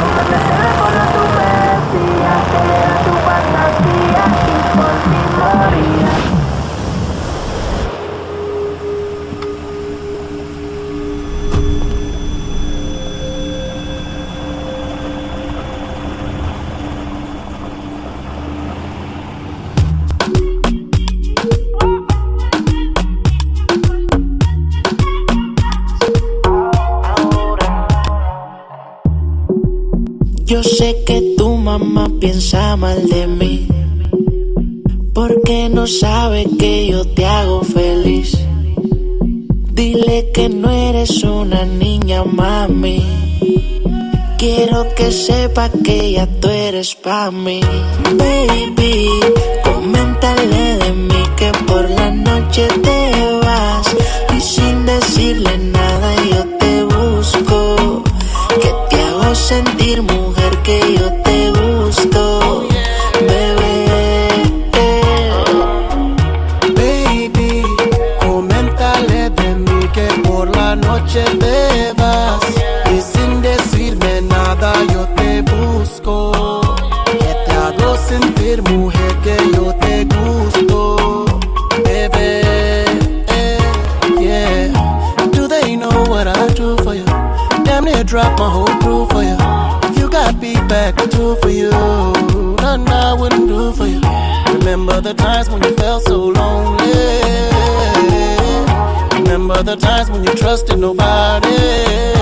Tuhan, Tuhan, Tuhan, Tuhan, Tuhan, Tuhan, Yo sé que tu mamá piensa mal de mí. Porque no sabe que yo te hago feliz. Dile que no eres una niña, mami. Quiero que sepa que ya tú eres pa' mí. Baby, coméntale mujer que yo te gusto. Bebé. Baby, coméntale de mí que por la noche te vas y sin decirme nada yo te busco. Que te hago sentir mujer que yo te gusto, bebé. Yeah, do they know what I do for you? Damn near drop my whole crew for you. Beat back to do for you. Nothing I wouldn't do for you. Remember the times when you felt so lonely. Remember the times when you trusted nobody.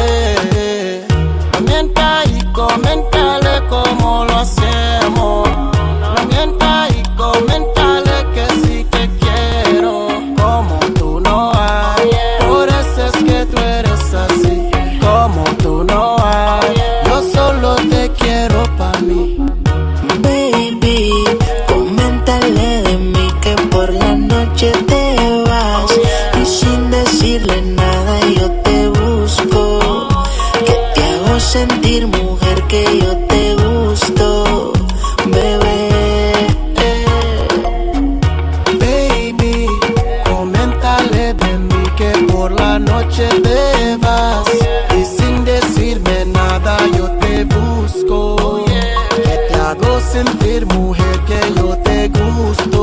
Sentir mujer que yo te gusto, bebé. Baby, coméntale de mí que por la noche te y sin decirme nada yo te busco. Que te hago sentir mujer que yo te gusto,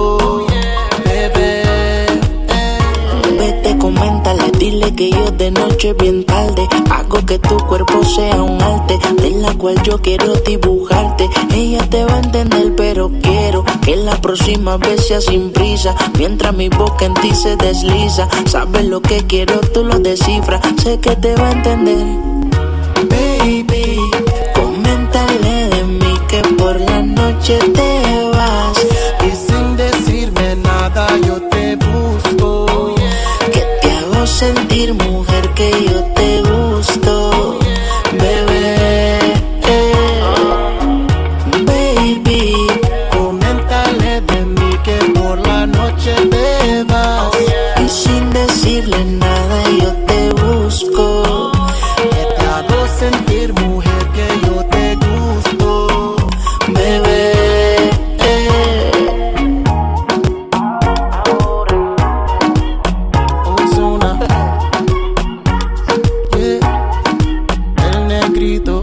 noche bien tarde hago que tu cuerpo sea un arte de la cual yo quiero dibujarte. Ella te va a entender, pero quiero que la próxima vez sea sin prisa. Mientras mi boca en ti se desliza, sabes lo que quiero, tú lo descifras. Sé que te va a entender. Baby, coméntale de mí que por la noche te sentir, mujer, que yo favorito